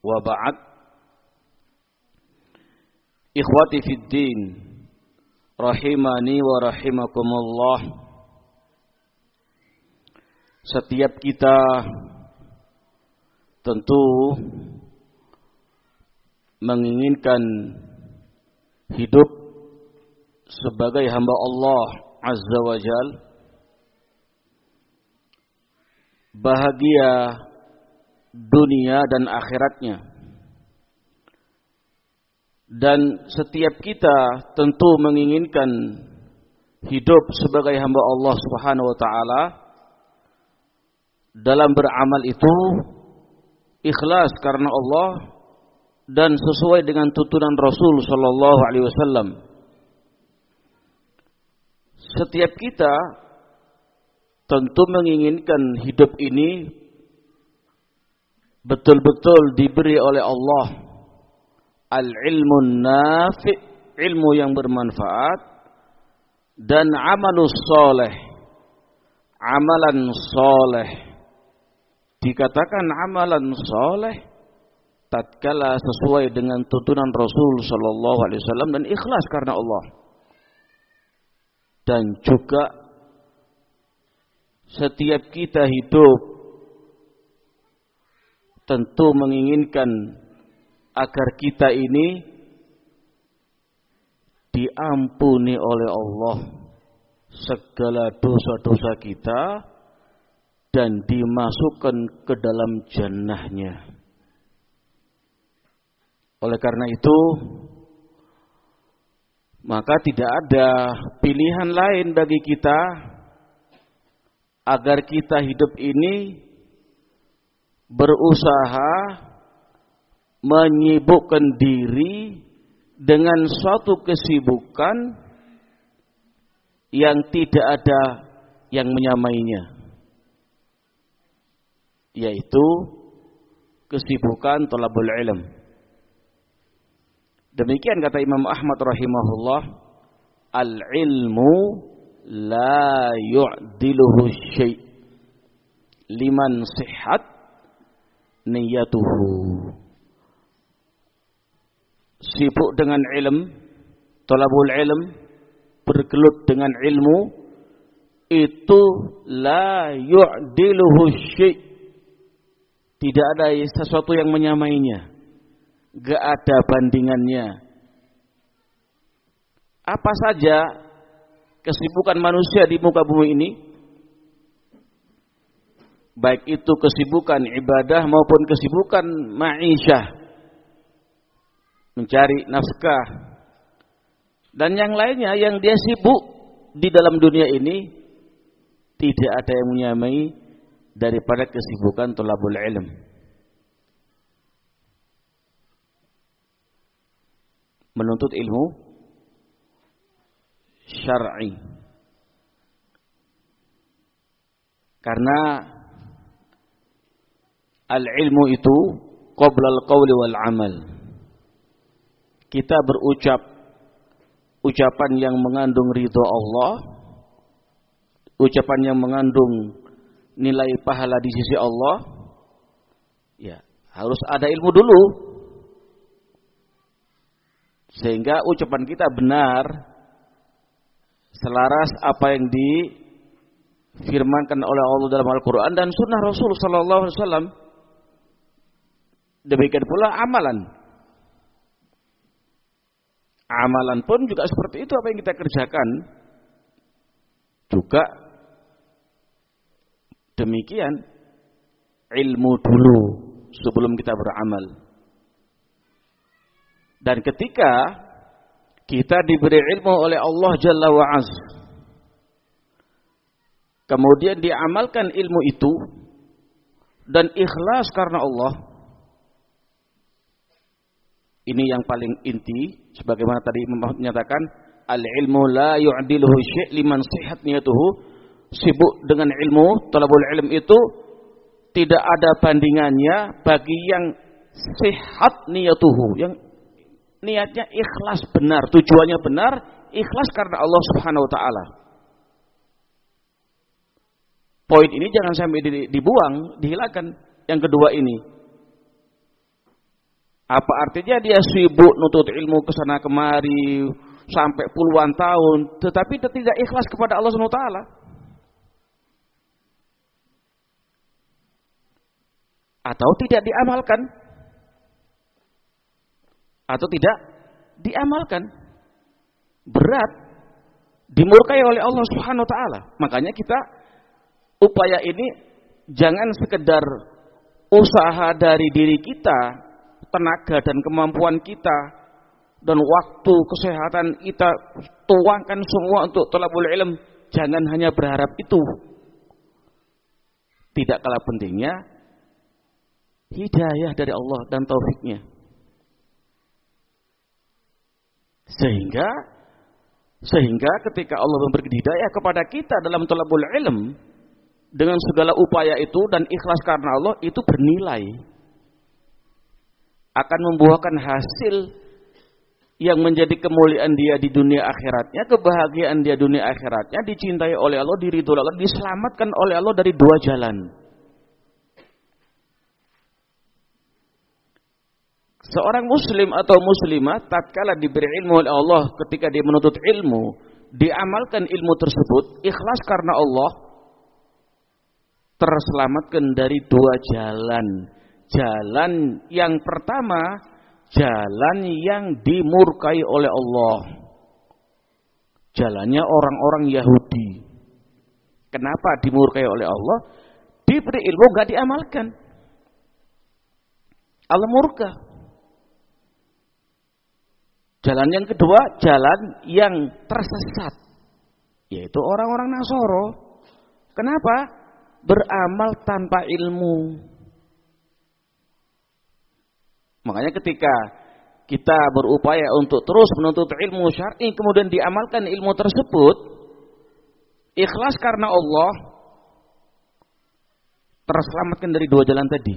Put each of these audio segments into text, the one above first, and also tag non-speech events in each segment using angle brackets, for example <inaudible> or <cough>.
wa ba'd ikhwati fid din rahimani wa rahimakumullah setiap kita tentu menginginkan hidup sebagai hamba Allah azza wajal bahagia dunia dan akhiratnya. Dan setiap kita tentu menginginkan hidup sebagai hamba Allah Subhanahu wa taala dalam beramal itu ikhlas karena Allah dan sesuai dengan tuntunan Rasul sallallahu alaihi wasallam. Setiap kita tentu menginginkan hidup ini betul-betul diberi oleh Allah. Al-ilmu nafi ilmu yang bermanfaat. Dan amalus soleh amalan soleh. Dikatakan amalan soleh tatkala sesuai dengan tuntunan Rasul Shallallahu Alaihi Wasallam dan ikhlas karena Allah. Dan juga setiap kita hidup tentu menginginkan agar kita ini diampuni oleh Allah segala dosa-dosa kita dan dimasukkan ke dalam jannahnya. Oleh karena itu, maka tidak ada pilihan lain bagi kita agar kita hidup ini berusaha menyibukkan diri dengan suatu kesibukan yang tidak ada yang menyamainya yaitu kesibukan tolabul ilm. Demikian kata Imam Ahmad rahimahullah al ilmu la yu'diluhu syai' liman sihat niyatuhu. Sibuk dengan ilm talabul ilm bergelut dengan ilmu itu la yu'diluhu syai' tidak ada sesuatu yang menyamainya. Gak ada bandingannya. Apa saja kesibukan manusia di muka bumi ini baik itu kesibukan ibadah maupun kesibukan ma'isyah mencari nafkah. Dan yang lainnya yang dia sibuk di dalam dunia ini tidak ada yang menyamai daripada kesibukan tolabul ilm. Menuntut ilmu syar'i. Karena Al-ilmu itu qoblal qawli wal amal. Kita berucap ucapan yang mengandung ridho Allah, ucapan yang mengandung nilai pahala di sisi Allah, ya harus ada ilmu dulu. Sehingga ucapan kita benar selaras apa yang difirmankan oleh Allah dalam Al-Quran dan Sunnah Rasul Sallallahu Alaihi Wasallam. Demikian pula amalan. Amalan pun juga seperti itu apa yang kita kerjakan. Juga demikian ilmu dulu sebelum kita beramal. Dan ketika kita diberi ilmu oleh Allah Jalla. Kemudian diamalkan ilmu itu dan ikhlas karena Allah Ini yang paling inti sebagaimana tadi menyatakan al-ilmu la yu'diluhu syai' liman sihat niyatuhu. Sibuk dengan ilmu, talabul ilm itu tidak ada bandingannya bagi yang sehat niyatuhu, yang niatnya ikhlas benar, tujuannya benar, ikhlas karena Allah Subhanahu wa taala. Poin ini jangan sampai dibuang, dihilangkan. Yang kedua ini. Apa artinya dia sibuk nutut ilmu ke sana kemari sampai puluhan tahun, tetapi tidak ikhlas kepada Allah Subhanahu wa taala. Atau tidak diamalkan atau tidak diamalkan. Berat dimurkai oleh Allah Subhanahu wa taala. Makanya kita upaya ini jangan sekedar usaha dari diri kita, tenaga dan kemampuan kita dan waktu kesehatan kita tuangkan semua untuk tolabul ilm. Jangan hanya berharap itu. Tidak kalah pentingnya hidayah dari Allah dan taufiknya. Sehingga sehingga ketika Allah memberi hidayah kepada kita dalam tolabul ilm dengan segala upaya itu dan ikhlas karena Allah itu bernilai akan membuahkan hasil yang menjadi kemuliaan dia di dunia akhiratnya, kebahagiaan dia dunia akhiratnya, dicintai oleh Allah, diridhoi Allah, diselamatkan oleh Allah dari dua jalan. Seorang muslim atau muslimah tatkala diberi ilmu oleh Allah ketika dia menuntut ilmu, diamalkan ilmu tersebut ikhlas karena Allah terselamatkan dari dua jalan. Jalan yang pertama, jalan yang dimurkai oleh Allah. Jalannya orang-orang Yahudi. Kenapa dimurkai oleh Allah? Diberi ilmu gak diamalkan. Allah murka. Jalan yang kedua, jalan yang tersesat. Yaitu orang-orang Nasoro. Kenapa? Beramal tanpa ilmu. Makanya ketika kita berupaya untuk terus menuntut ilmu syar'i kemudian diamalkan ilmu tersebut ikhlas karena Allah terselamatkan dari dua jalan tadi.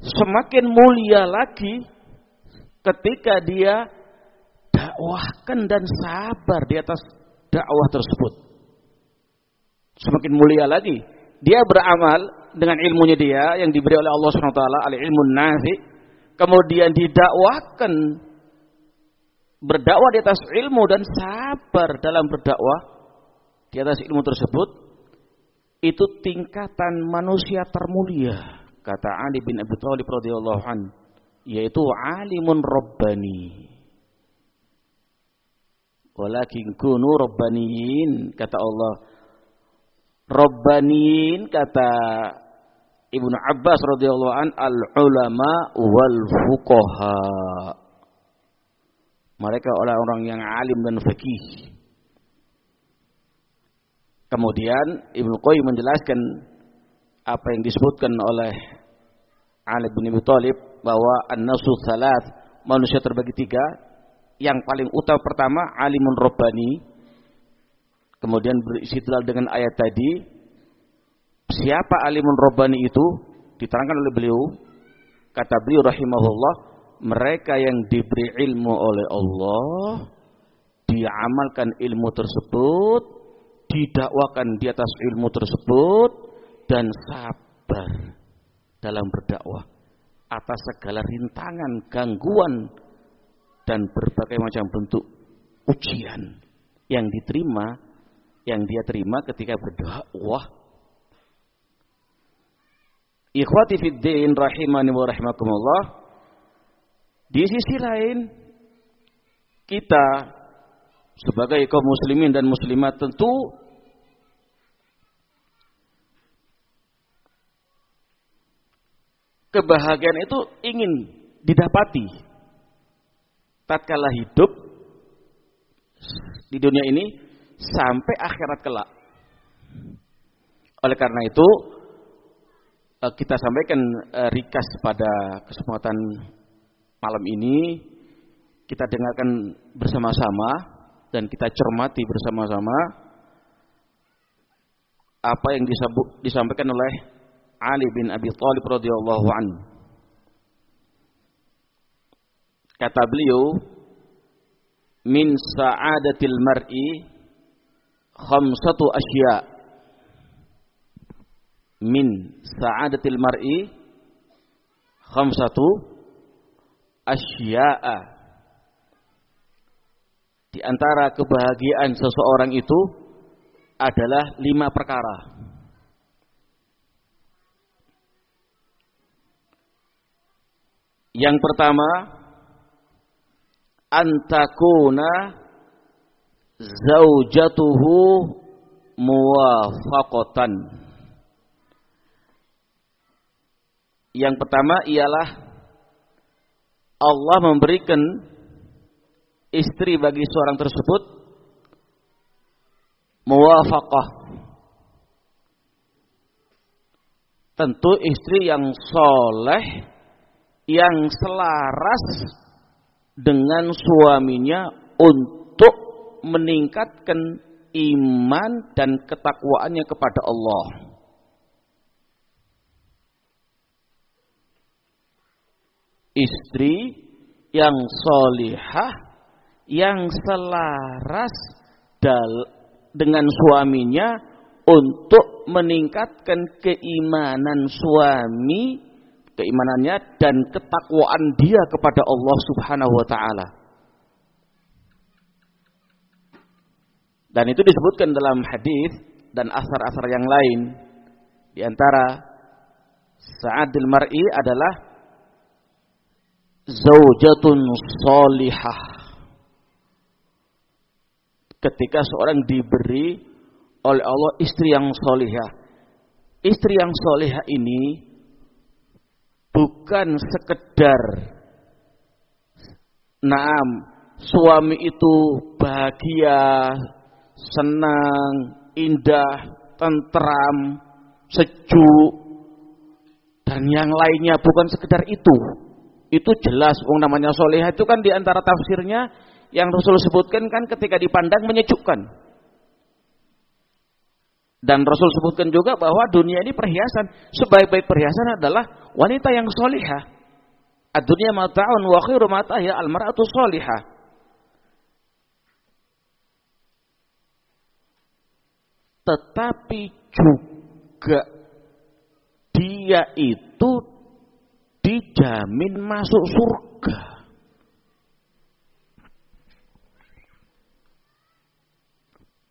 Semakin mulia lagi ketika dia dakwahkan dan sabar di atas dakwah tersebut. Semakin mulia lagi. Dia beramal dengan ilmunya dia yang diberi oleh Allah SWT, al-ilmu nafi. Kemudian didakwahkan berdakwah di atas ilmu dan sabar dalam berdakwah di atas ilmu tersebut itu tingkatan manusia termulia kata Ali bin Abi Thalib radhiyallahu anhu yaitu alimun rabbani. Walakin kunu rabbaniyin kata Allah. Rabbaniyin kata Ibnu Abbas radhiyallahu an al ulama wal fuqaha. Mereka orang-orang yang alim dan fakih. Kemudian Ibnu Qayyim menjelaskan apa yang disebutkan oleh Ali bin Abi Thalib bahwa an-nasu salat manusia terbagi tiga. Yang paling utama pertama alimun robbani. Kemudian beristidlal dengan ayat tadi. Siapa alimun robbani itu? Diterangkan oleh beliau. Kata beliau rahimahullah. Mereka yang diberi ilmu oleh Allah. Diamalkan ilmu tersebut. Didakwakan di atas ilmu tersebut. Dan sabar dalam berdakwah atas segala rintangan, gangguan dan berbagai macam bentuk ujian yang diterima yang dia terima ketika berdakwah. Ikhwati fid din rahimani wa rahimakumullah. Di sisi lain kita sebagai kaum muslimin dan muslimat tentu kebahagiaan itu ingin didapati tatkala hidup di dunia ini sampai akhirat kelak. Oleh karena itu, uh, kita sampaikan uh, rikas pada kesempatan malam ini kita dengarkan bersama-sama dan kita cermati bersama-sama apa yang disampaikan oleh Ali bin Abi Thalib radhiyallahu anhu. Kata beliau, "Min sa'adatil mar'i khamsatu asya." Min sa'adatil mar'i khamsatu asya'a di antara kebahagiaan seseorang itu adalah lima perkara. Yang pertama, antakuna zaujatuhu muwafaqatan. Yang pertama ialah Allah memberikan istri bagi seorang tersebut muwafaqah tentu istri yang soleh yang selaras dengan suaminya untuk meningkatkan iman dan ketakwaannya kepada Allah. Istri yang solihah yang selaras dengan suaminya untuk meningkatkan keimanan suami, keimanannya dan ketakwaan dia kepada Allah Subhanahu wa taala. Dan itu disebutkan dalam hadis dan asar-asar yang lain. Di antara sa'adil mar'i adalah zaujatun solihah ketika seorang diberi oleh Allah istri yang solihah. Istri yang solihah ini bukan sekedar naam suami itu bahagia, senang, indah, tentram, sejuk dan yang lainnya bukan sekedar itu. Itu jelas, wong namanya solehah itu kan di antara tafsirnya yang Rasul sebutkan kan ketika dipandang menyejukkan. Dan Rasul sebutkan juga bahwa dunia ini perhiasan. Sebaik-baik perhiasan adalah wanita yang solihah. Ad-dunya mata'un wa khairu mata'ya al-mar'atu solihah. Tetapi juga dia itu dijamin masuk surga.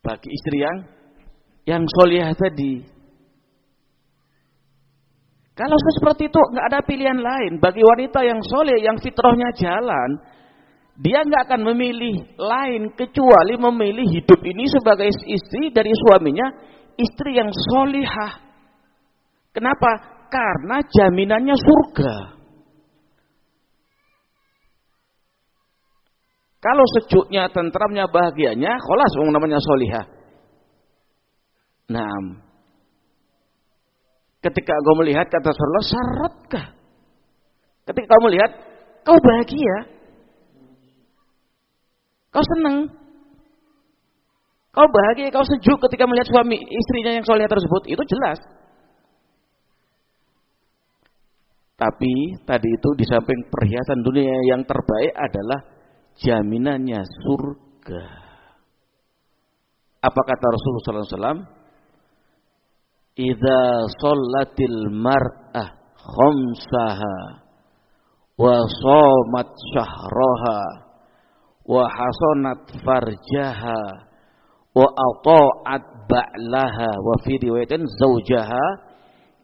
bagi istri yang yang solihah tadi. Kalau seperti itu nggak ada pilihan lain bagi wanita yang soleh, yang fitrahnya jalan, dia nggak akan memilih lain kecuali memilih hidup ini sebagai istri dari suaminya, istri yang solihah. Kenapa? Karena jaminannya surga. Kalau sejuknya, tentramnya, bahagianya, kholas namanya solihah. Nah, ketika kau melihat kata Rasulullah, syaratkah? Ketika kau melihat, kau bahagia, kau senang, kau bahagia, kau sejuk ketika melihat suami istrinya yang solihah tersebut, itu jelas. Tapi tadi itu di samping perhiasan dunia yang terbaik adalah jaminannya surga. Apa kata Rasulullah SAW? Idza sallatil mar'ah khamsaha wa shamat syahraha wa hasanat farjaha wa ata'at ba'laha wa fi riwayatin zawjaha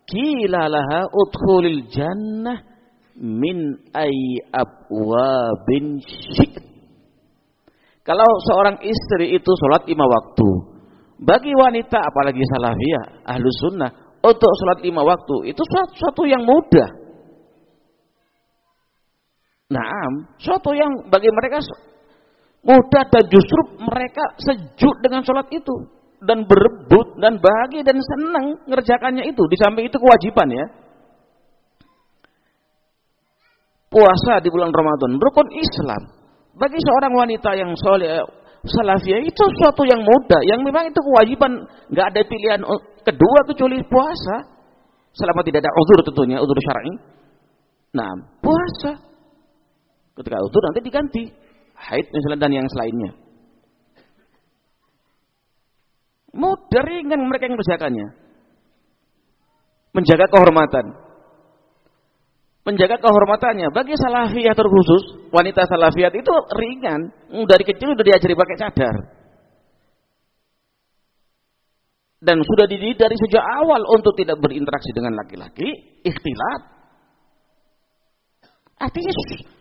qila laha udkhulil jannah min ay abwabin syi'at kalau seorang istri itu sholat lima waktu, bagi wanita apalagi salafiyah, ahlu sunnah, untuk sholat lima waktu itu suatu yang mudah. Nah, suatu yang bagi mereka muda dan justru mereka sejuk dengan sholat itu. Dan berebut dan bahagia dan senang ngerjakannya itu. Di samping itu kewajiban ya. Puasa di bulan Ramadan rukun Islam. Bagi seorang wanita yang soleh salafiyah itu sesuatu yang mudah. Yang memang itu kewajiban. Nggak ada pilihan kedua kecuali puasa. Selama tidak ada uzur tentunya uzur syar'i. Nah puasa. Ketika uzur nanti diganti. Haid misalnya dan yang selainnya. Mudah ringan mereka yang mengerjakannya. Menjaga kehormatan. Menjaga kehormatannya. Bagi salafiyah terkhusus, wanita salafiyat itu ringan. Dari kecil sudah diajari pakai cadar. Dan sudah dididik dari sejak awal untuk tidak berinteraksi dengan laki-laki, ikhtilat. Artinya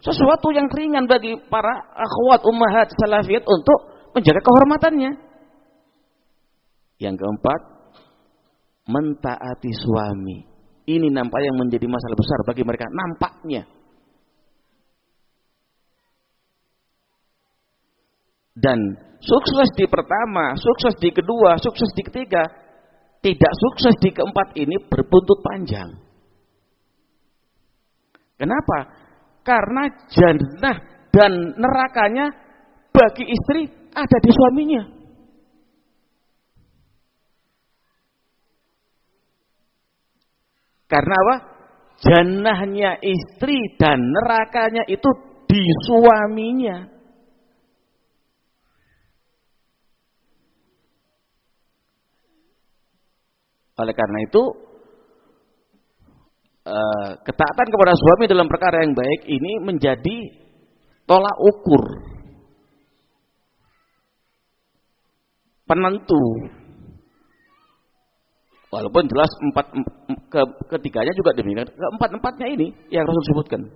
sesuatu yang ringan bagi para akhwat ummahat salafiyat untuk menjaga kehormatannya. Yang keempat, mentaati suami. Ini nampak yang menjadi masalah besar bagi mereka. Nampaknya. Dan sukses di pertama, sukses di kedua, sukses di ketiga, tidak sukses di keempat ini berbuntut panjang. Kenapa? Karena jannah dan nerakanya bagi istri ada di suaminya. Karena apa? Jannahnya istri dan nerakanya itu di suaminya. Oleh karena itu, eh, ketaatan kepada suami dalam perkara yang baik ini menjadi tolak ukur penentu Walaupun jelas empat ke, ketiganya juga demikian. Keempat empatnya ini yang Rasul sebutkan.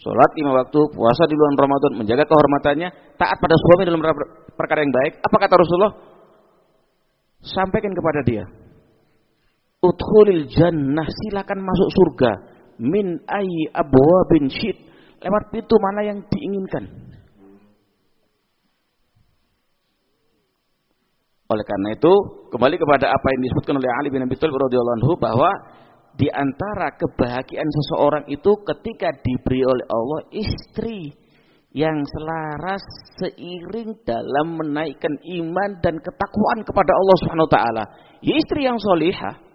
Sholat lima waktu, puasa di bulan Ramadan, menjaga kehormatannya, taat pada suami dalam perkara yang baik. Apa kata Rasulullah? Sampaikan kepada dia. Udkhulil jannah, silakan masuk surga. Min ayi bin syid. Lewat pintu mana yang diinginkan. Oleh karena itu, kembali kepada apa yang disebutkan oleh Ali bin Abi Thalib radhiyallahu anhu bahwa di antara kebahagiaan seseorang itu ketika diberi oleh Allah istri yang selaras seiring dalam menaikkan iman dan ketakwaan kepada Allah Subhanahu wa taala. Ya, istri yang solihah.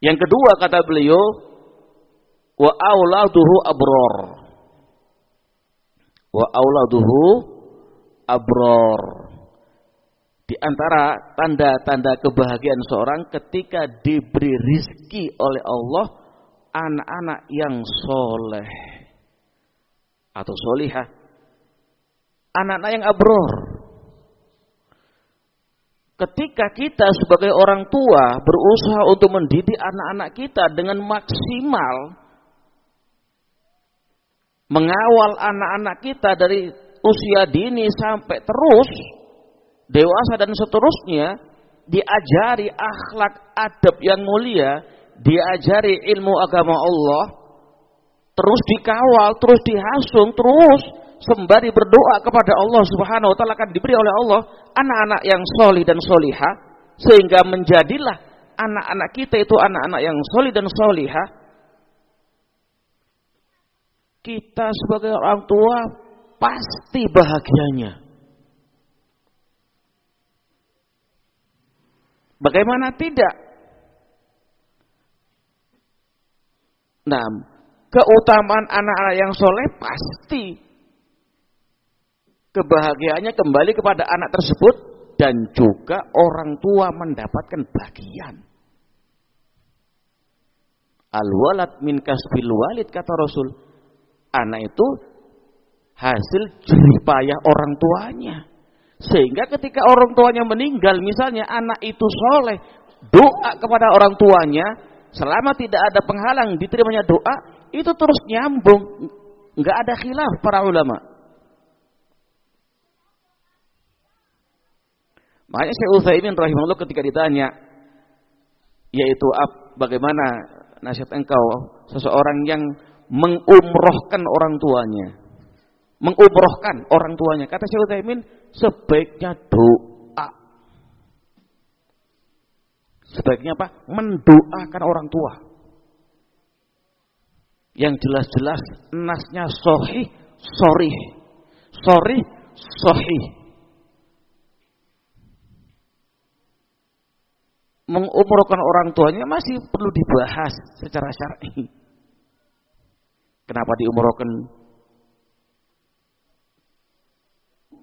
Yang kedua kata beliau, wa auladuhu abror. Wa auladuhu abror. Di antara tanda-tanda kebahagiaan seorang ketika diberi rizki oleh Allah anak-anak yang soleh atau solihah. Anak-anak yang abror. Ketika kita sebagai orang tua berusaha untuk mendidik anak-anak kita dengan maksimal, mengawal anak-anak kita dari usia dini sampai terus, dewasa dan seterusnya diajari akhlak adab yang mulia, diajari ilmu agama Allah, terus dikawal, terus dihasung, terus sembari berdoa kepada Allah Subhanahu wa taala akan diberi oleh Allah anak-anak yang solih dan solihah sehingga menjadilah anak-anak kita itu anak-anak yang solih dan solihah kita sebagai orang tua pasti bahagianya Bagaimana tidak? Nah, keutamaan anak-anak yang soleh pasti kebahagiaannya kembali kepada anak tersebut dan juga orang tua mendapatkan bagian. Al-walad min kasbil walid kata Rasul. Anak itu hasil jerih payah orang tuanya. Sehingga ketika orang tuanya meninggal, misalnya anak itu soleh, doa kepada orang tuanya, selama tidak ada penghalang diterimanya doa, itu terus nyambung. Nggak ada khilaf para ulama. Makanya Syekh Utsaimin rahimahullah ketika ditanya yaitu bagaimana nasihat engkau seseorang yang mengumrohkan orang tuanya mengumrohkan orang tuanya kata Syekh Utsaimin sebaiknya doa. Sebaiknya apa? Mendoakan orang tua. yang jelas-jelas nasnya sohih, sorih, sorih, sohih. Mengumrohkan orang tuanya masih perlu dibahas secara syar'i. Kenapa diumrohkan?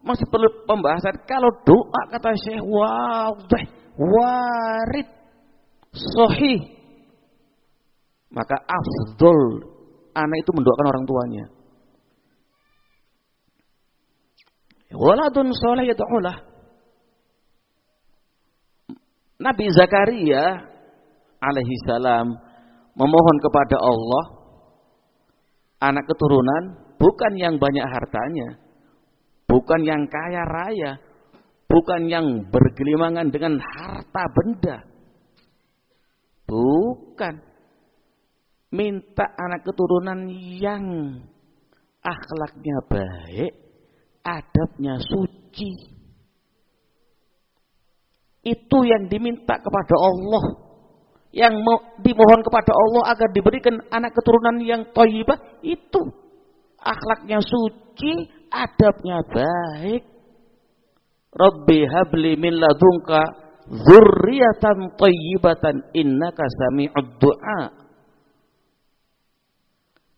Masih perlu pembahasan. Kalau doa kata Syekh, wow, warid, sohih. Maka afdol anak itu mendoakan orang tuanya. Waladun soleh yad'ulah. Nabi Zakaria alaihi salam memohon kepada Allah anak keturunan bukan yang banyak hartanya, bukan yang kaya raya, bukan yang bergelimangan dengan harta benda. Bukan minta anak keturunan yang akhlaknya baik, adabnya suci. Itu yang diminta kepada Allah. Yang dimohon kepada Allah agar diberikan anak keturunan yang toyibah. Itu. Akhlaknya suci, adabnya baik. Rabbi habli min ladunka zurriyatan toyibatan innaka sami'ud du'a.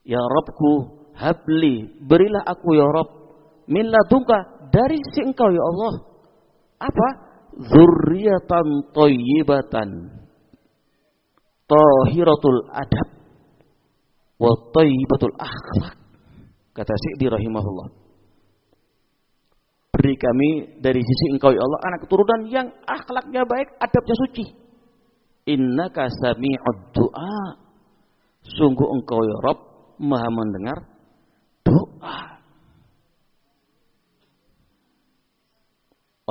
Ya Rabbku, habli, berilah aku ya Rabb, min ladunka dari si engkau ya Allah. Apa? Zurriyatan thayyibatan. Tahiratul adab wa thayyibatul akhlak. Kata Syi'di rahimahullah. Beri kami dari sisi engkau ya Allah anak keturunan yang akhlaknya baik, adabnya suci. Innaka sami'ud du'a. Sungguh engkau ya Rabb maha mendengar doa.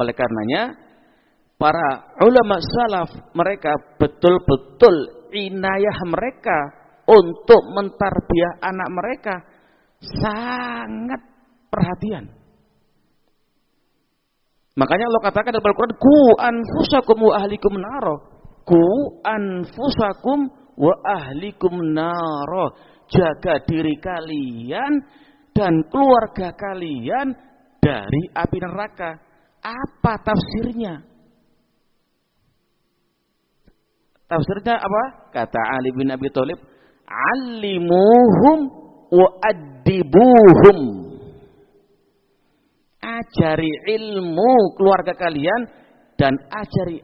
Oleh karenanya, para ulama salaf mereka betul-betul inayah mereka untuk mentarbiah anak mereka sangat perhatian. Makanya Allah katakan dalam Al-Quran, Ku anfusakum wa ahlikum naro. Ku anfusakum wa ahlikum naro jaga diri kalian dan keluarga kalian dari api neraka. Apa tafsirnya? Tafsirnya apa? Kata Ali bin Abi Thalib, "Alimuhum wa addibuhum." Ajari ilmu keluarga kalian dan ajari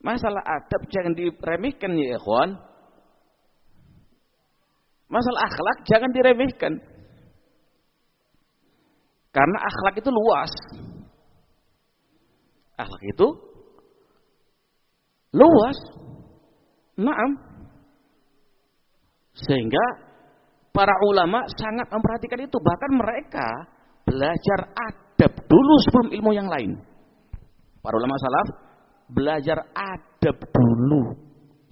Masalah adab jangan diremehkan ya ikhwan. Masalah akhlak jangan diremehkan. Karena akhlak itu luas. Akhlak itu luas. Naam. Sehingga para ulama sangat memperhatikan itu. Bahkan mereka belajar adab dulu sebelum ilmu yang lain. Para ulama salaf belajar adab dulu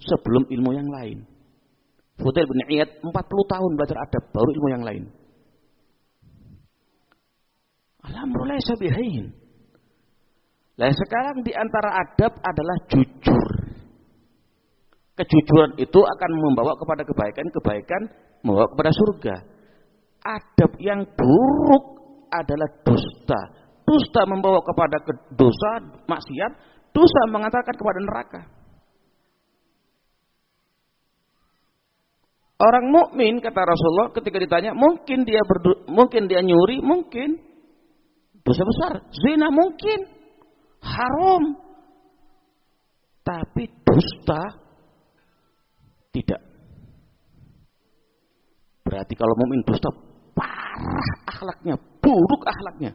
sebelum ilmu yang lain. Fudail bin Iyad 40 tahun belajar adab baru ilmu yang lain. Alhamdulillah sabihin. Nah sekarang di antara adab adalah jujur. Kejujuran itu akan membawa kepada kebaikan, kebaikan membawa kepada surga. Adab yang buruk adalah dusta. Dusta membawa kepada dosa, maksiat, Dosa mengantarkan kepada neraka. Orang mukmin kata Rasulullah ketika ditanya, mungkin dia berdu, mungkin dia nyuri, mungkin dosa besar, zina mungkin, haram. Tapi dusta tidak. Berarti kalau mukmin dusta parah akhlaknya, buruk akhlaknya.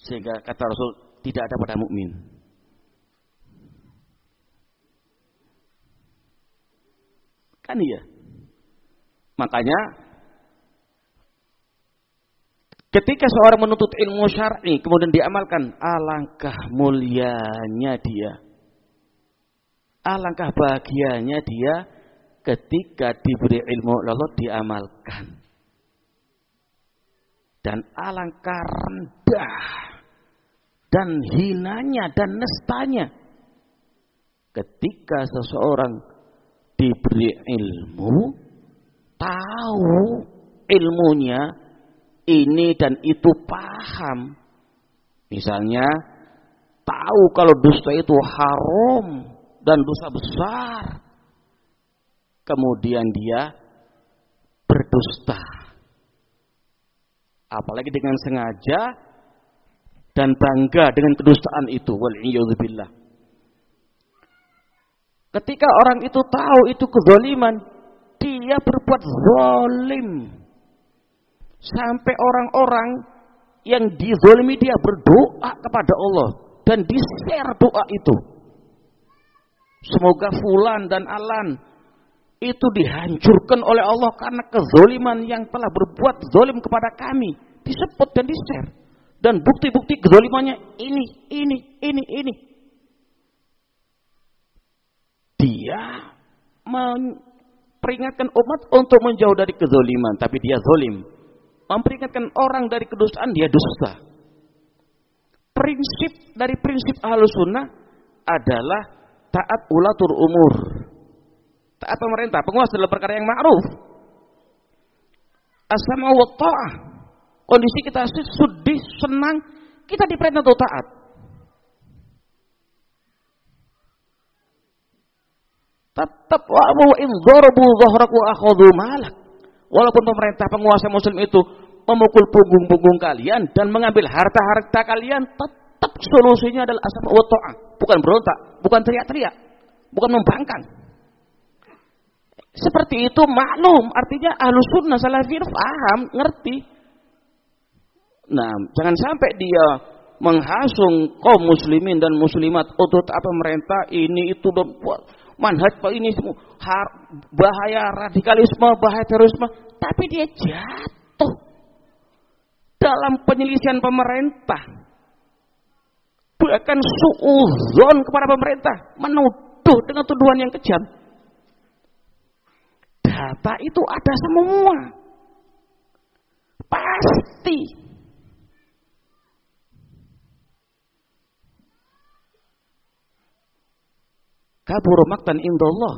Sehingga kata Rasul tidak ada pada mukmin. Kan iya. Makanya ketika seorang menuntut ilmu syar'i kemudian diamalkan, alangkah mulianya dia. Alangkah bahagianya dia ketika diberi ilmu lalu diamalkan. Dan alangkah rendah dan hinanya dan nestanya ketika seseorang diberi ilmu tahu ilmunya ini dan itu paham. Misalnya tahu kalau dusta itu haram dan dosa besar. Kemudian dia berdusta. Apalagi dengan sengaja dan bangga dengan kedustaan itu. Wal billah ketika orang itu tahu itu kezaliman dia berbuat zalim sampai orang-orang yang dizalimi dia berdoa kepada Allah dan di-share doa itu semoga fulan dan alan itu dihancurkan oleh Allah karena kezoliman yang telah berbuat zolim kepada kami. Disebut dan di-share. Dan bukti-bukti kezolimannya ini, ini, ini, ini. Dia memperingatkan umat untuk menjauh dari kezoliman. Tapi dia zolim. Memperingatkan orang dari kedustaan, dia dusta. Prinsip dari prinsip ahlu sunnah adalah taat ulatur umur taat pemerintah, penguasa dalam perkara yang ma'ruf. Asma wa ta'ah. Kondisi kita sedih, senang, kita diperintah untuk taat. Tetap wa'amu in dharabu dhahraku malak. Walaupun pemerintah penguasa muslim itu memukul punggung-punggung kalian dan mengambil harta-harta kalian, tetap solusinya adalah asma wa. Bukan berontak, bukan teriak-teriak, bukan membangkang. Seperti itu maklum, artinya ahlu sunnah salafiyah paham, ngerti. Nah, jangan sampai dia menghasung kaum muslimin dan muslimat untuk apa pemerintah ini itu manhaj ini semua bahaya radikalisme, bahaya terorisme, tapi dia jatuh dalam penyelisihan pemerintah. Bahkan suuzon kepada pemerintah, menuduh dengan tuduhan yang kejam data itu ada semua. Pasti. Kabur maktan indallah.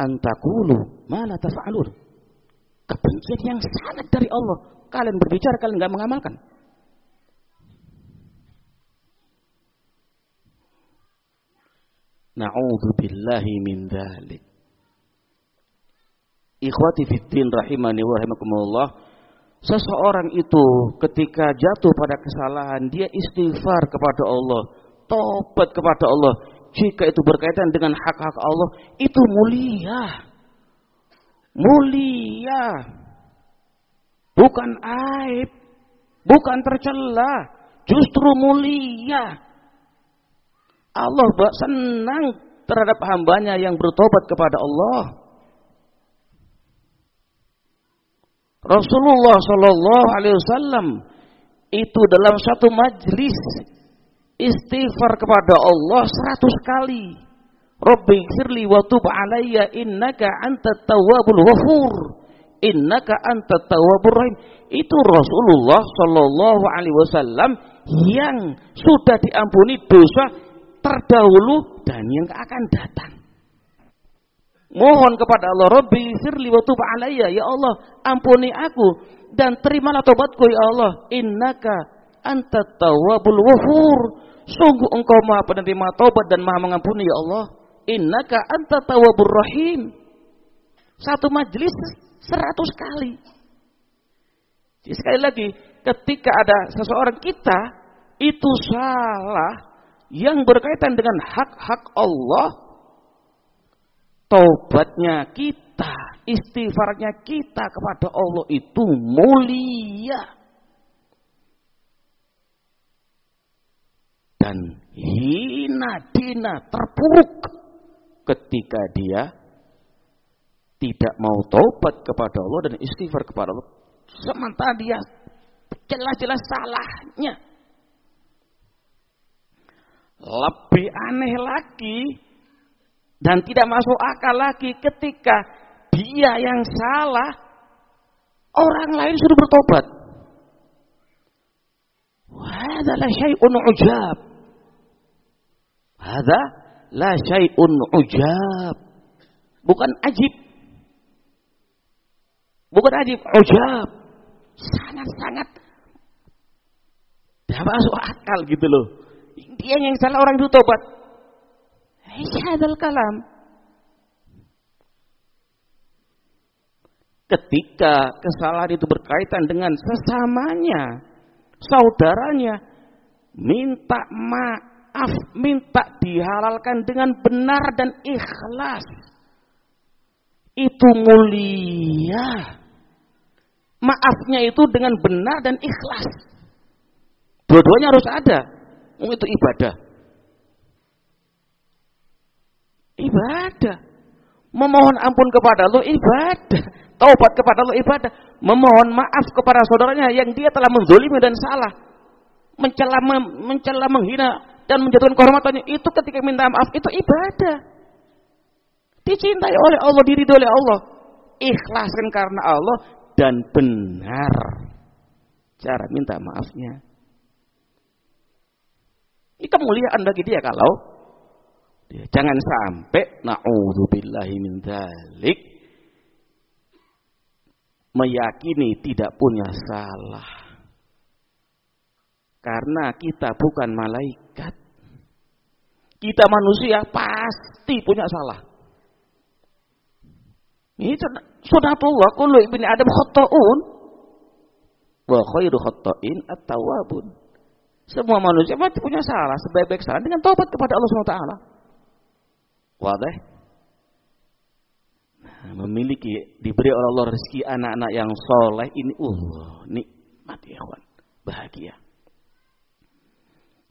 Antakulu mana tafa'alun. Kebencian yang sangat dari Allah. Kalian berbicara, kalian nggak mengamalkan. Na'udhu billahi min dhalik. Ikhwati fiddin rahimani wa rahimakumullah. Seseorang itu ketika jatuh pada kesalahan, dia istighfar kepada Allah, tobat kepada Allah. Jika itu berkaitan dengan hak-hak Allah, itu mulia. Mulia. Bukan aib, bukan tercela, justru mulia. Allah senang terhadap hambanya yang bertobat kepada Allah. Rasulullah Shallallahu Alaihi Wasallam itu dalam satu majlis istighfar kepada Allah seratus kali. Rabbi firli wa tub alayya innaka anta tawwabul ghafur. Innaka anta tawwabur rahim. Itu Rasulullah Shallallahu alaihi wasallam yang sudah diampuni dosa terdahulu dan yang akan datang. Mohon kepada Allah, Rabbi firli wa tub alayya. Ya Allah, ampuni aku dan terimalah tobatku ya Allah. Innaka anta tawwabul wafur. Sungguh engkau maha penerima tobat dan maha mengampuni ya Allah. Innaka anta tawwabur rahim. Satu majlis seratus kali. Jadi sekali lagi, ketika ada seseorang kita itu salah yang berkaitan dengan hak-hak Allah, Tobatnya kita, istighfarnya kita kepada Allah itu mulia. Dan hina dina terpuruk ketika dia tidak mau tobat kepada Allah dan istighfar kepada Allah. Sementara dia jelas-jelas salahnya. Lebih aneh lagi, dan tidak masuk akal lagi ketika dia yang salah, orang lain sudah bertobat. Wah, Hada la syai'un ujab. Hada la syai'un ujab. Bukan ajib. Bukan ajib, ujab. Sangat-sangat tidak masuk akal gitu loh. Dia yang salah orang itu tobat. Hadal kalam. Ketika kesalahan itu berkaitan dengan sesamanya, saudaranya, minta maaf, minta dihalalkan dengan benar dan ikhlas. Itu mulia. Maafnya itu dengan benar dan ikhlas. Dua-duanya harus ada. Itu ibadah. Ibadah. Memohon ampun kepada Allah ibadah. Taubat kepada Allah ibadah. Memohon maaf kepada saudaranya yang dia telah menzolimi dan salah. Mencela, mencela menghina dan menjatuhkan kehormatannya. Itu ketika minta maaf itu ibadah. Dicintai oleh Allah, diri oleh Allah. Ikhlaskan karena Allah dan benar cara minta maafnya. Ini kemuliaan bagi dia kalau dia jangan sampai naudzubillahi min dzalik meyakini tidak punya salah. Karena kita bukan malaikat. Kita manusia pasti punya salah. Ini sunatullah kullu ibni adam khata'un wa khairu khata'in at-tawwabun. Semua manusia pasti punya salah, sebaik-baik salah dengan taubat kepada Allah SWT. Wadah? Memiliki diberi oleh Allah rezeki anak-anak yang soleh ini, uh, nikmat ya kawan, bahagia.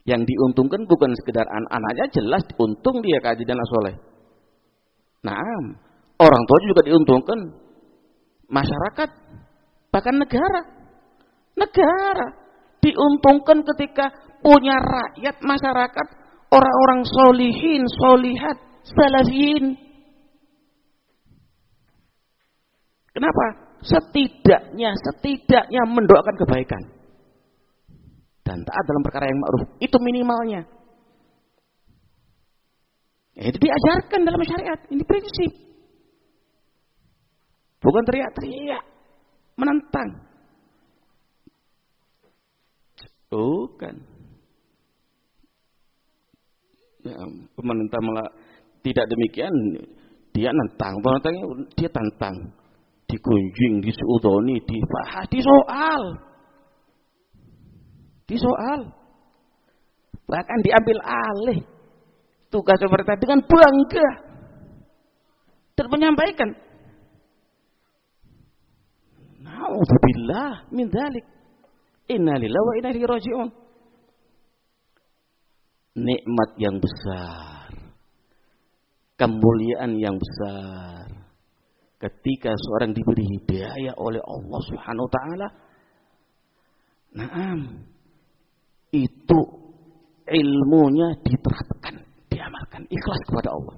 Yang diuntungkan bukan sekedar anak-anaknya, jelas untung dia kaji dan soleh. Nah, orang tua juga diuntungkan, masyarakat, bahkan negara, negara diuntungkan ketika punya rakyat masyarakat orang-orang solihin, solihat, salafiyin. Kenapa? Setidaknya, setidaknya mendoakan kebaikan. Dan taat dalam perkara yang ma'ruf. Itu minimalnya. Ya, itu diajarkan dalam syariat. Ini prinsip. Bukan teriak-teriak. Menentang. Bukan. Ya, pemerintah malah tidak demikian. Dia nentang. Pemerintahnya dia tantang. Dikunjing, disuudoni, dibahas, disoal. Disoal. Bahkan diambil alih tugas pemerintah dengan bangga dan menyampaikan Nauzubillah min dzalik. Innalillahi wa inna ilaihi raji'un. Nikmat yang besar. Kemuliaan yang besar. Ketika seorang diberi hidayah oleh Allah Subhanahu wa taala. Naam. Itu ilmunya diterapkan, diamalkan ikhlas kepada Allah.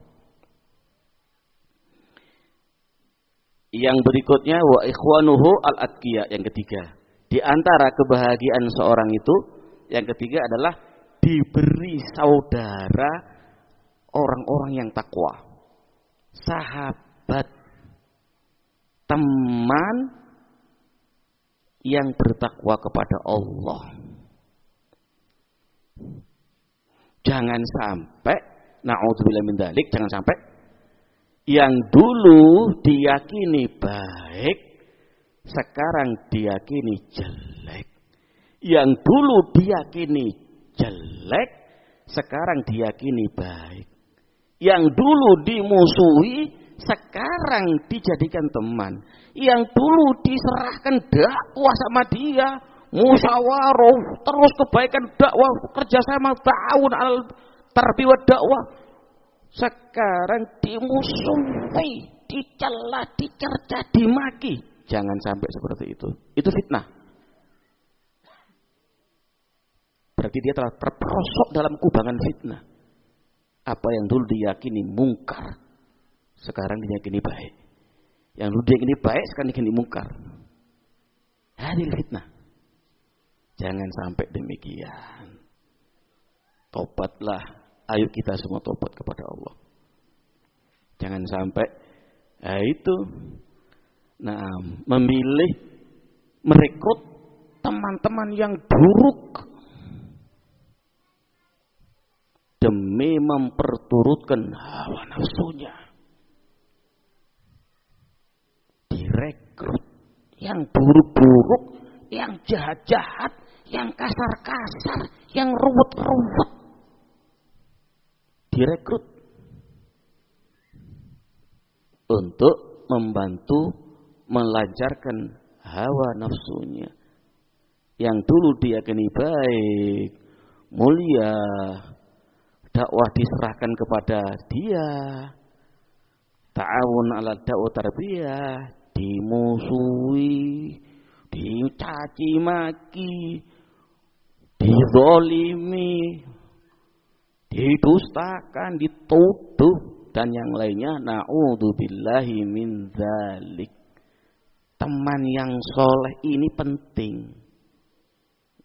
Yang berikutnya wa ikhwanuhu al-atqiya yang ketiga di antara kebahagiaan seorang itu, yang ketiga adalah diberi saudara orang-orang yang takwa. Sahabat, teman yang bertakwa kepada Allah. Jangan sampai naudzubillah min dalik, jangan sampai yang dulu diyakini baik sekarang diyakini jelek. Yang dulu diyakini jelek, sekarang diyakini baik. Yang dulu dimusuhi, sekarang dijadikan teman. Yang dulu diserahkan dakwah sama dia, musyawarah, terus kebaikan dakwah, kerjasama tahun al terbiwa dakwah. Sekarang dimusuhi, dicela, dicerca, dimaki. Jangan sampai seperti itu. Itu fitnah. Berarti dia telah terperosok dalam kubangan fitnah. Apa yang dulu diyakini mungkar, sekarang diyakini baik. Yang dulu diyakini baik, sekarang diyakini mungkar. Hadir fitnah. Jangan sampai demikian. Tobatlah. Ayo kita semua tobat kepada Allah. Jangan sampai nah itu nah memilih merekrut teman-teman yang buruk demi memperturutkan hawa nafsunya. Direkrut yang buruk-buruk, yang jahat-jahat, yang kasar-kasar, yang ruwet-ruwet. Direkrut untuk membantu melancarkan hawa nafsunya. Yang dulu diyakini baik, mulia, dakwah diserahkan kepada dia. Ta'awun ala dakwah tarbiyah dimusuhi, dicaci maki, dizolimi, didustakan, dituduh dan yang lainnya. Naudzubillahi min dzalik. Teman yang soleh ini penting.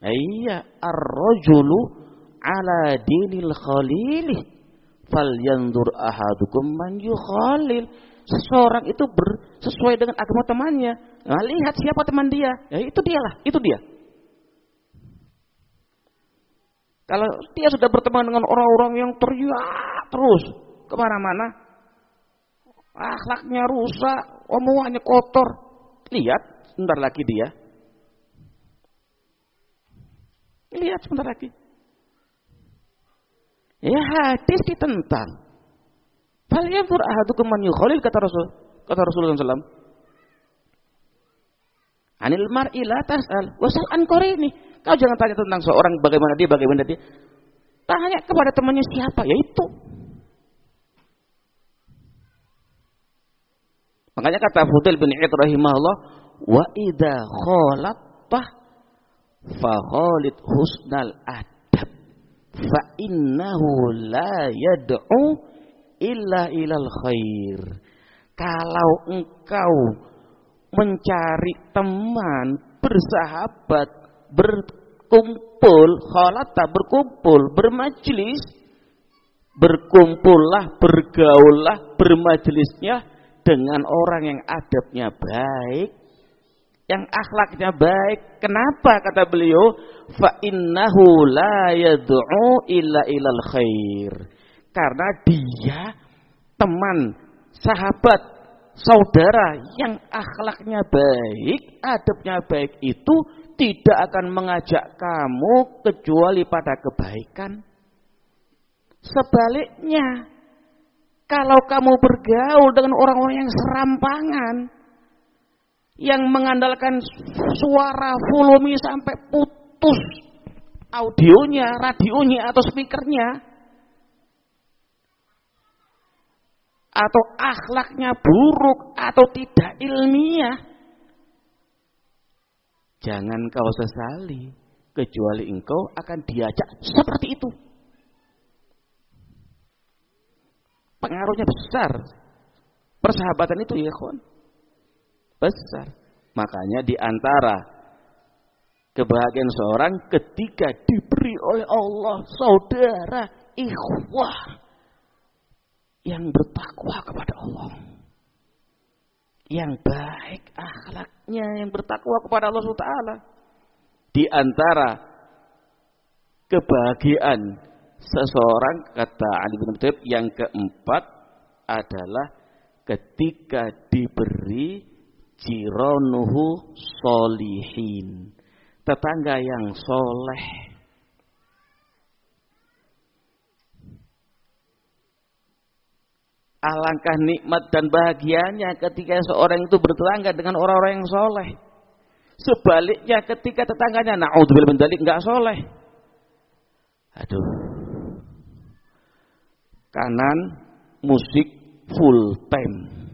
Iya, ar-rajulu ala dinil khalilih yandur ahadukum man yukhalil. Seseorang itu ber, sesuai dengan agama temannya. Nah, lihat siapa teman dia. Ya itu dialah itu dia kalau dia sudah berteman dengan orang-orang yang teriak terus ke mana-mana akhlaknya rusak omongannya kotor lihat sebentar lagi dia lihat sebentar lagi Ya hadis ditentang. Fal yanzur ahadukum man yukhalil kata Rasul kata Rasulullah SAW. Anil mar'i la tas'al wasal an ini. Kau jangan tanya tentang seorang bagaimana dia, bagaimana dia. Tanya kepada temannya siapa, yaitu. Makanya kata Fudail bin Iyad rahimahullah, wa idza khalattah fa khalid husnal ad fa innahu la yad'u illa ilal khair. Kalau engkau mencari teman, bersahabat, berkumpul, khalata berkumpul, bermajlis, berkumpullah, bergaullah, bermajlisnya dengan orang yang adabnya baik, yang akhlaknya baik. Kenapa kata beliau? Fa innahu la yad'u illa ilal khair. Karena dia teman, sahabat, saudara yang akhlaknya baik, adabnya baik itu tidak akan mengajak kamu kecuali pada kebaikan. Sebaliknya, kalau kamu bergaul dengan orang-orang yang serampangan, yang mengandalkan suara volume sampai putus audionya, radionya atau speakernya atau akhlaknya buruk atau tidak ilmiah jangan kau sesali kecuali engkau akan diajak seperti itu pengaruhnya besar persahabatan itu ya kawan besar. Makanya di antara kebahagiaan seorang ketika diberi oleh Allah saudara ikhwah yang bertakwa kepada Allah. Yang baik akhlaknya yang bertakwa kepada Allah Taala. Di antara kebahagiaan seseorang kata Ali bin Abi yang keempat adalah ketika diberi jironuhu solihin. Tetangga yang soleh. Alangkah nikmat dan bahagianya ketika seorang itu bertetangga dengan orang-orang yang soleh. Sebaliknya ketika tetangganya na'udzubillah min dalik enggak soleh. Aduh. Kanan musik full time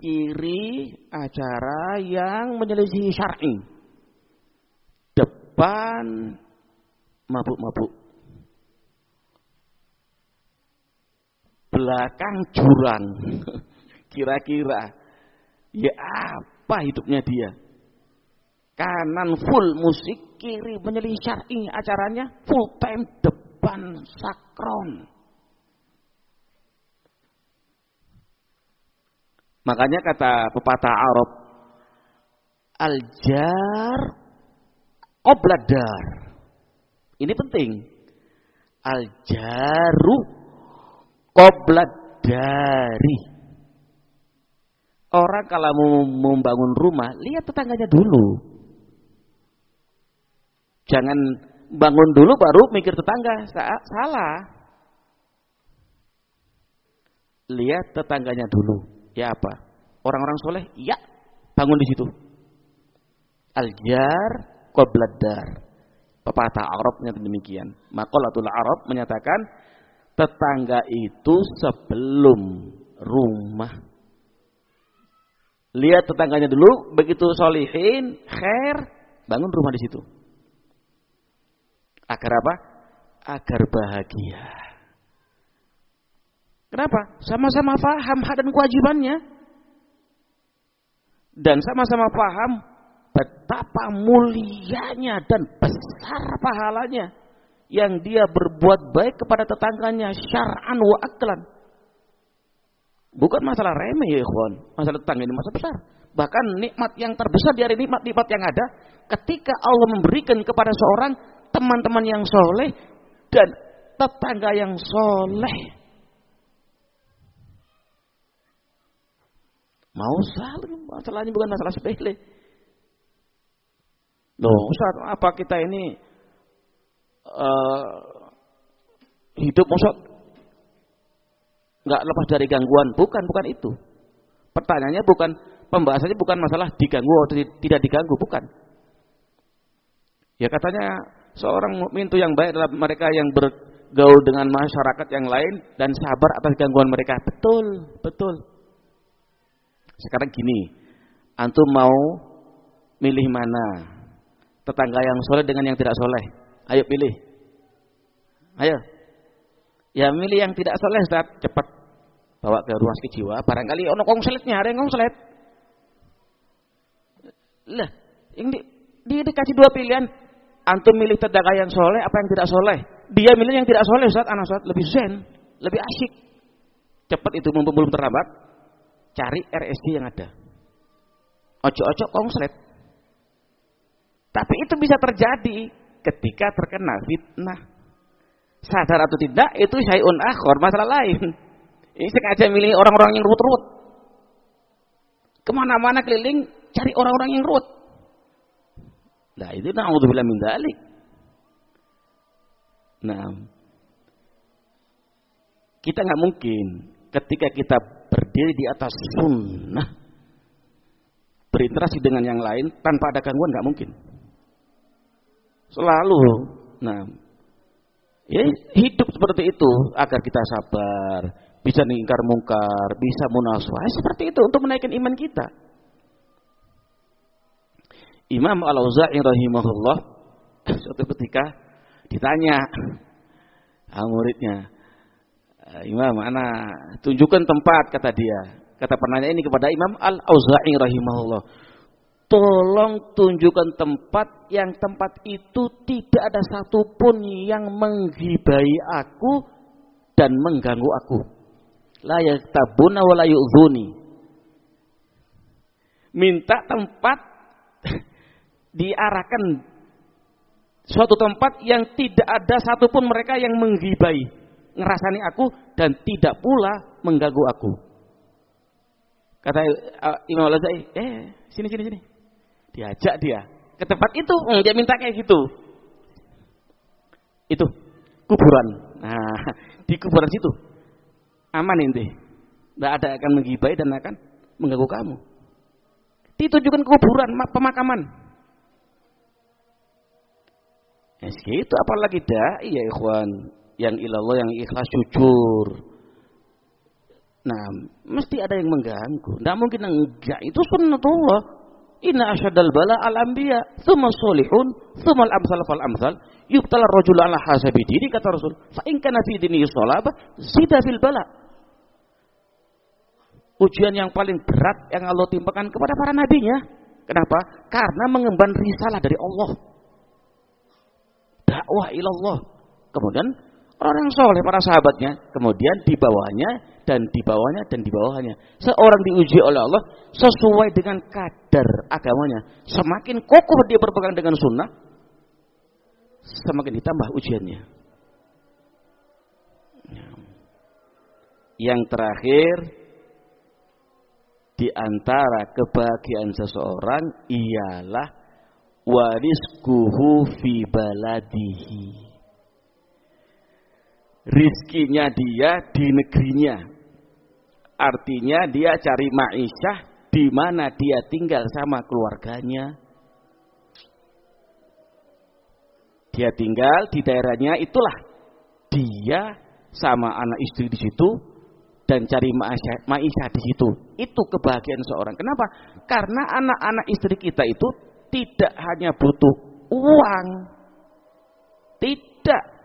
kiri acara yang menyelisih syar'i. Depan mabuk-mabuk. Belakang jurang. <laughs> Kira-kira ya apa hidupnya dia? Kanan full musik, kiri menyeling syar'i acaranya full time depan sakron. Makanya kata pepatah Arab al-jar qobladar. Ini penting. Al-jaru qobladari. Orang kalau mau membangun rumah, lihat tetangganya dulu. Jangan bangun dulu baru mikir tetangga. Salah. Lihat tetangganya dulu. Ya apa? Orang-orang soleh, ya bangun di situ. Al-jar qobladar. Pepatah Arabnya demikian. Makolatul Arab menyatakan tetangga itu sebelum rumah. Lihat tetangganya dulu, begitu solihin, khair, bangun rumah di situ. Agar apa? Agar bahagia. Kenapa? Sama-sama paham hak dan kewajibannya. Dan sama-sama paham betapa mulianya dan besar pahalanya yang dia berbuat baik kepada tetangganya syar'an wa aklan. Bukan masalah remeh ya ikhwan. Masalah tetangga ini masalah besar. Bahkan nikmat yang terbesar dari nikmat-nikmat yang ada ketika Allah memberikan kepada seorang teman-teman yang soleh dan tetangga yang soleh. Mau saling, masalahnya bukan masalah sepele. Loh, Ustaz, apa kita ini uh, hidup maksud nggak lepas dari gangguan? Bukan, bukan itu. Pertanyaannya bukan, pembahasannya bukan masalah diganggu atau tidak diganggu, bukan. Ya katanya seorang mukmin itu yang baik adalah mereka yang bergaul dengan masyarakat yang lain dan sabar atas gangguan mereka. Betul, betul. Sekarang gini, antum mau milih mana? Tetangga yang soleh dengan yang tidak soleh. Ayo pilih. Ayo. Ya milih yang tidak soleh, Ustaz. Cepat bawa ke ruang sakit jiwa. Barangkali ono konsletnya, ada yang konslet. Lah, ini dia dikasih dua pilihan Antum milih tetangga yang soleh apa yang tidak soleh? Dia milih yang tidak soleh Ustaz, anak Ustaz lebih zen, lebih asyik. Cepat itu mumpung belum terlambat. Cari RSD yang ada. Ojo-ojo konslet. Tapi itu bisa terjadi ketika terkena fitnah. Sadar atau tidak, itu syai'un akhor, masalah lain. Ini sengaja milih orang-orang yang ruwet-ruwet. Ke mana-mana keliling, cari orang-orang yang ruwet. Nah itu na'udzubillah min dalik. Nah, kita nggak mungkin ketika kita berdiri di atas sunnah berinteraksi dengan yang lain tanpa ada gangguan nggak mungkin. Selalu, nah, ya hidup seperti itu agar kita sabar, bisa mengingkar mungkar, bisa munaswah, seperti itu untuk menaikkan iman kita. Imam Al-Auza'i rahimahullah <laughs> suatu ketika ditanya <laughs> ah, muridnya, eh, Imam, mana tunjukkan tempat kata dia. Kata penanya ini kepada Imam Al-Auza'i rahimahullah. Tolong tunjukkan tempat yang tempat itu tidak ada satupun yang menghibai aku dan mengganggu aku. La yaktabuna wa la Minta tempat <laughs> diarahkan suatu tempat yang tidak ada satupun mereka yang menggibai, ngerasani aku dan tidak pula mengganggu aku. Kata uh, Imam Al-Azhar, eh sini sini sini. Diajak dia ke tempat itu, hmm, dia minta kayak gitu. Itu kuburan. Nah, <laughs> di kuburan situ aman inti. Tidak ada akan menggibai dan akan mengganggu kamu. Ditunjukkan kuburan, pemakaman. Ya segitu apalagi dai ya ikhwan yang ilallah yang ikhlas jujur. Nah, mesti ada yang mengganggu. Tidak mungkin enggak. Itu sunnatullah. Inna asyadal bala al anbiya, thumma solihun, thumma al amsal fal amsal, yubtala rajul ala hasabi dini kata Rasul. Fa in kana fi dini salaba, zida fil bala. Ujian yang paling berat yang Allah timpakan kepada para nabinya. Kenapa? Karena mengemban risalah dari Allah dakwah ilallah. Kemudian orang yang soleh para sahabatnya, kemudian di bawahnya dan di bawahnya dan di bawahnya. Seorang diuji oleh Allah sesuai dengan kadar agamanya. Semakin kokoh dia berpegang dengan sunnah, semakin ditambah ujiannya. Yang terakhir, di antara kebahagiaan seseorang ialah wariskuhu fi baladihi. Rizkinya dia di negerinya. Artinya dia cari ma'isyah di mana dia tinggal sama keluarganya. Dia tinggal di daerahnya itulah dia sama anak istri di situ dan cari ma'isyah di situ. Itu kebahagiaan seorang. Kenapa? Karena anak-anak istri kita itu tidak hanya butuh uang. Tidak.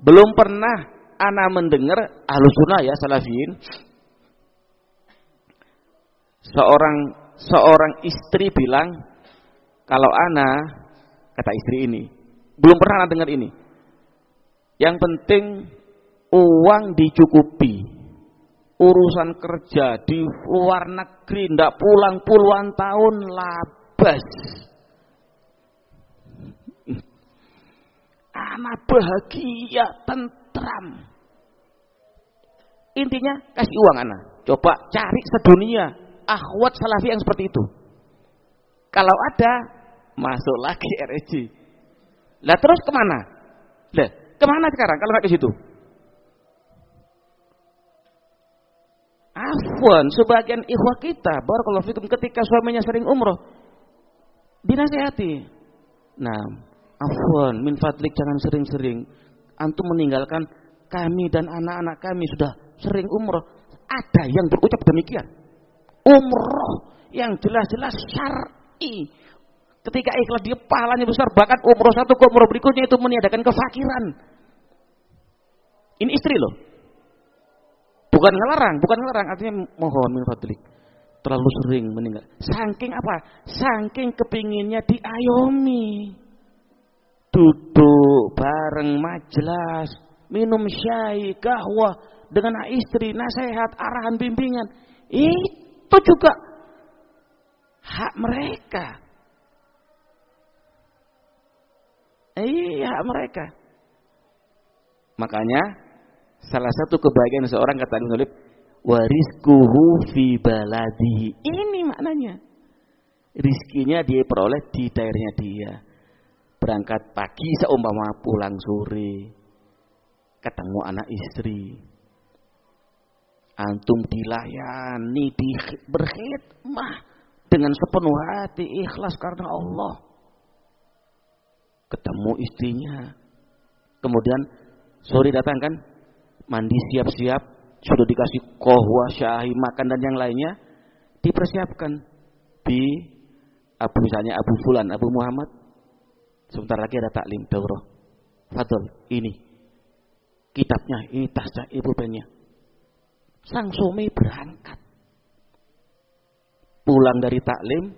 Belum pernah anak mendengar alusuna ya salafiyin. Seorang seorang istri bilang kalau anak kata istri ini belum pernah anak dengar ini. Yang penting uang dicukupi urusan kerja di luar negeri ndak pulang puluhan tahun labas anak bahagia tentram. Intinya kasih uang anak coba cari sedunia. Akhwat salafi yang seperti itu. Kalau ada masuk lagi <laughs> RSG lah terus ke mana? Lah ke mana sekarang? Kalau nggak ke situ? Afwan, sebagian ikhwah kita, barakallahu fikum ketika suaminya sering umroh, dinasehati. Nah, afwan, min fadlik jangan sering-sering. Antum meninggalkan kami dan anak-anak kami sudah sering umroh. Ada yang berucap demikian. Umroh yang jelas-jelas syar'i. Ketika ikhlas dia pahalanya besar, bahkan umroh satu ke umroh berikutnya itu meniadakan kefakiran. Ini istri loh. Bukan ngelarang, bukan ngelarang, artinya mohon min fadlik. Terlalu sering meninggal. Saking apa? Saking kepinginnya diayomi. Duduk bareng majelas, minum syai, kahwa dengan istri, nasihat, arahan, bimbingan. Itu juga hak mereka. Iya, hak mereka. Makanya Salah satu kebahagiaan seorang kata Ibnu Talib, wariskuhu fi baladihi. Ini maknanya. Rizkinya dia peroleh di daerahnya dia. Berangkat pagi seumpama pulang sore. Ketemu anak istri. Antum dilayani, di, berkhidmah dengan sepenuh hati ikhlas karena Allah. Ketemu istrinya. Kemudian sore datang kan mandi siap-siap, sudah dikasih kohwa, syahi, makan dan yang lainnya, dipersiapkan di Abu misalnya Abu Fulan, Abu Muhammad. Sebentar lagi ada taklim daurah. Fadol, ini kitabnya, ini tasnya, ibu pennya. Sang suami berangkat. Pulang dari taklim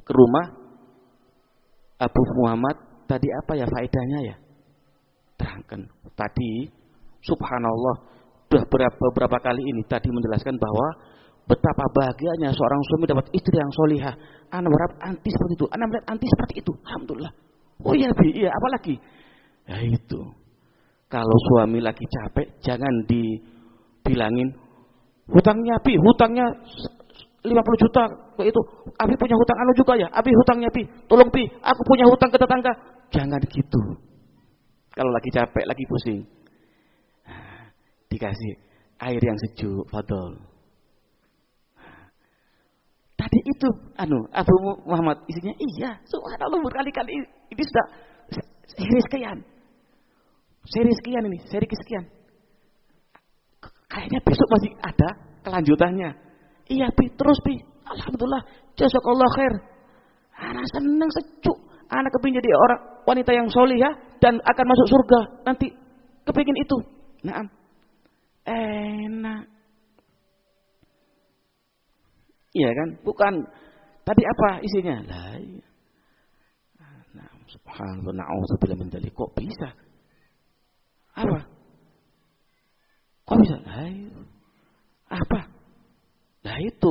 ke rumah Abu Muhammad, tadi apa ya faedahnya ya? Terangkan. Tadi Subhanallah, sudah beberapa kali ini tadi menjelaskan bahwa betapa bahagianya seorang suami dapat istri yang solihah. Anak berharap anti seperti itu, anak melihat anti seperti itu. Alhamdulillah. Oh iya, bi, iya, apalagi? Ya itu. Kalau suami lagi capek, jangan dibilangin hutangnya pi, hutangnya 50 juta itu. Abi punya hutang anu juga ya. Abi hutangnya pi, tolong pi, aku punya hutang ke tetangga. Jangan gitu. Kalau lagi capek, lagi pusing dikasih air yang sejuk, fadol. Tadi itu, anu, Abu Muhammad isinya, iya, subhanallah berkali-kali ini sudah seri sekian. Seri sekian ini, seri kesekian. Kayaknya besok masih ada kelanjutannya. Iya, Pi, terus Pi. Alhamdulillah, jazakallah khair. Anak senang sejuk. Anak kepingin jadi orang wanita yang solih ya dan akan masuk surga. Nanti kepingin itu. Nah, enak. Iya kan? Bukan tadi apa isinya? Lah iya. Nah, Subhanallah, na'udzubillah min. Kok bisa? Apa? Kok bisa? Ayo. Apa? Nah itu.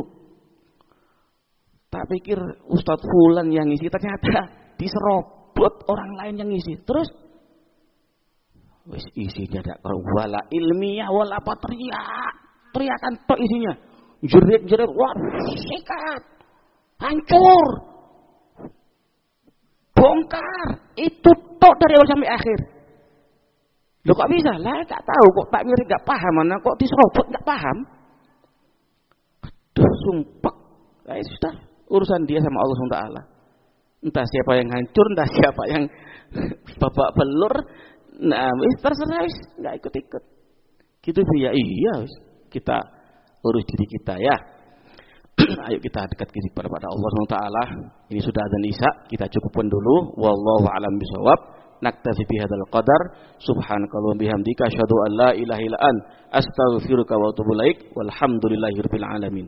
Tak pikir Ustadz Fulan yang ngisi ternyata diserobot orang lain yang ngisi. Terus wis isinya tidak wala ilmiah wala apa teriak teriakan tok isinya jerit jerit wah sikat hancur. Bongkar. Itu tok dari awal sampai akhir. Lo kok bisa? Lah tak tahu kok tak ngiri gak paham mana kok diserobot gak paham. Aduh sumpah nah, sudah urusan dia sama Allah SWT entah siapa yang hancur entah siapa yang <laughs> bapak belur. Nah terserah nggak ikut-ikut. Gitu ya iya kita urus diri kita ya. <clears throat> Ayo kita dekat diri kepada Allah SWT ini sudah ada nisa kita cukupkan dulu. Wallahu alam bisawab naktafi bihadzal qadar. Subhanakallah bihamdika asyhadu an la ilaha illa an astaghfiruka wa atubu alamin